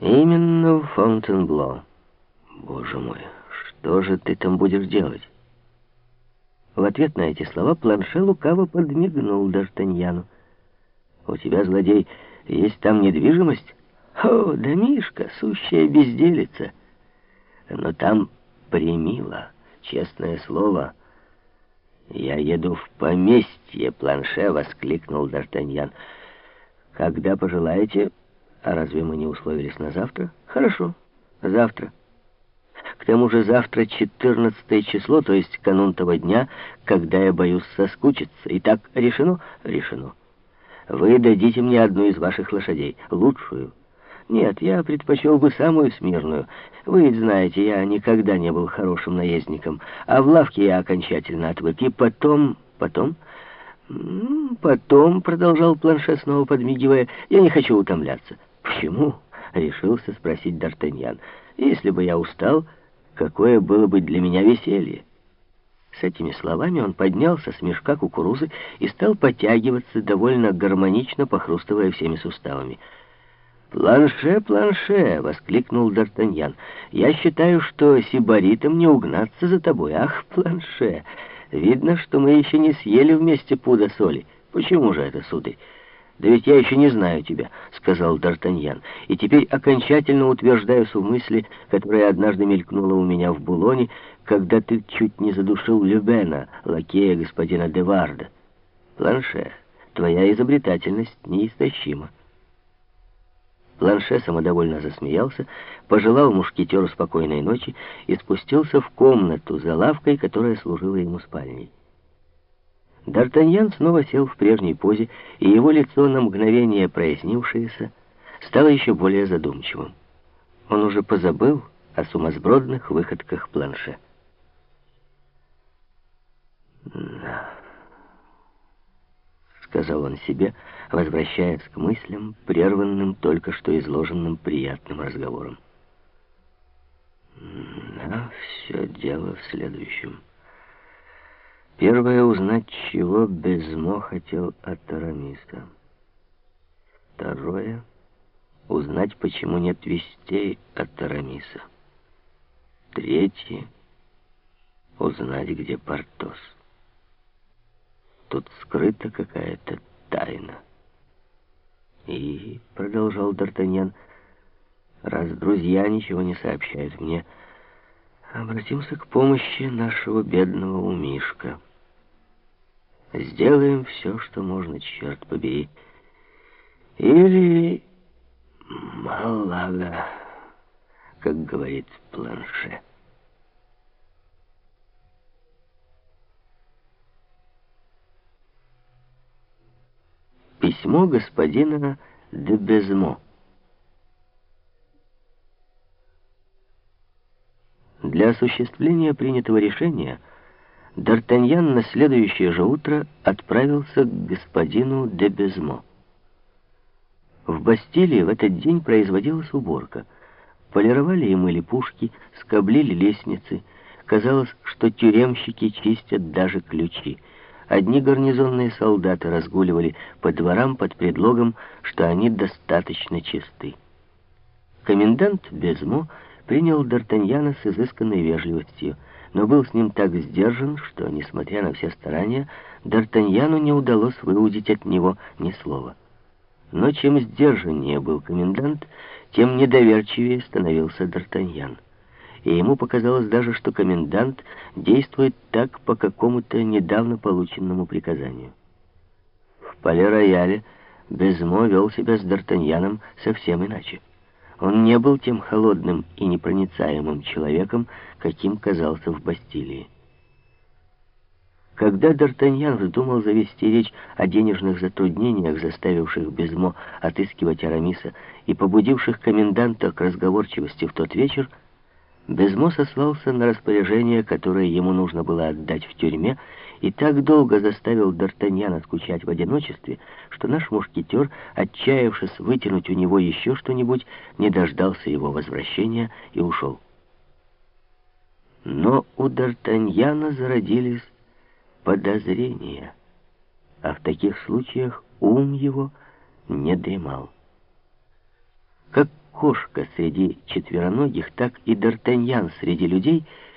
Именно в Фонтенбло. Боже мой, что же ты там будешь делать? В ответ на эти слова Планше лукаво подмигнул Д'Артаньяну. «У тебя, злодей, есть там недвижимость?» «О, да Мишка, сущая безделица!» «Но там примило, честное слово». «Я еду в поместье, Планше!» — воскликнул Д'Артаньян. «Когда пожелаете...» «А разве мы не условились на завтра?» «Хорошо, завтра». К тому же завтра 14 число, то есть канун того дня, когда я боюсь соскучиться. Итак, решено? Решено. Вы дадите мне одну из ваших лошадей, лучшую. Нет, я предпочел бы самую смирную. Вы ведь знаете, я никогда не был хорошим наездником, а в лавке я окончательно отвык. И потом... потом... «Потом», — продолжал планше, снова подмигивая, — «я не хочу утомляться». «Почему?» — решился спросить Д'Артаньян. «Если бы я устал...» какое было бы для меня веселье. С этими словами он поднялся с мешка кукурузы и стал потягиваться, довольно гармонично похрустывая всеми суставами. «Планше, планше!» — воскликнул Д'Артаньян. «Я считаю, что сибаритом не угнаться за тобой. Ах, планше! Видно, что мы еще не съели вместе пуда соли. Почему же это, сударь?» «Да ведь я еще не знаю тебя», — сказал Д'Артаньян, «и теперь окончательно утверждаюсь в мысли, которая однажды мелькнула у меня в Булоне, когда ты чуть не задушил Любена, лакея господина Деварда. Планше, твоя изобретательность неистощима». Планше самодовольно засмеялся, пожелал мушкетеру спокойной ночи и спустился в комнату за лавкой, которая служила ему спальней. Д'Артаньян снова сел в прежней позе, и его лицо, на мгновение прояснившееся, стало еще более задумчивым. Он уже позабыл о сумасбродных выходках планше. «Да», — сказал он себе, возвращаясь к мыслям, прерванным только что изложенным приятным разговором. «Да, все дело в следующем». Первое — узнать, чего Безмо хотел от Арамиса. Второе — узнать, почему нет вестей от Арамиса. Третье — узнать, где Портос. Тут скрыта какая-то тайна. И, — продолжал Д'Артаньян, — раз друзья ничего не сообщают мне, обратимся к помощи нашего бедного умишка. Сделаем все, что можно, черт побери. Или малага, как говорит планше. Письмо господина де Безмо. Для осуществления принятого решения Д'Артаньян на следующее же утро отправился к господину де Безмо. В Бастилии в этот день производилась уборка. Полировали и мыли пушки, скоблили лестницы. Казалось, что тюремщики чистят даже ключи. Одни гарнизонные солдаты разгуливали по дворам под предлогом, что они достаточно чисты. Комендант Безмо принял Д'Артаньяна с изысканной вежливостью но был с ним так сдержан, что, несмотря на все старания, Д'Артаньяну не удалось выудить от него ни слова. Но чем сдержаннее был комендант, тем недоверчивее становился Д'Артаньян. И ему показалось даже, что комендант действует так по какому-то недавно полученному приказанию. В поле-рояле Безмо вел себя с Д'Артаньяном совсем иначе. Он не был тем холодным и непроницаемым человеком, каким казался в Бастилии. Когда Д'Артаньян вздумал завести речь о денежных затруднениях, заставивших Безмо отыскивать Арамиса и побудивших коменданта к разговорчивости в тот вечер, Безмо сослался на распоряжение, которое ему нужно было отдать в тюрьме, и так долго заставил Д'Артаньяна скучать в одиночестве, что наш мушкетер, отчаявшись вытянуть у него еще что-нибудь, не дождался его возвращения и ушел. Но у Д'Артаньяна зародились подозрения, а в таких случаях ум его не дремал. Как кошка среди четвероногих, так и Д'Артаньян среди людей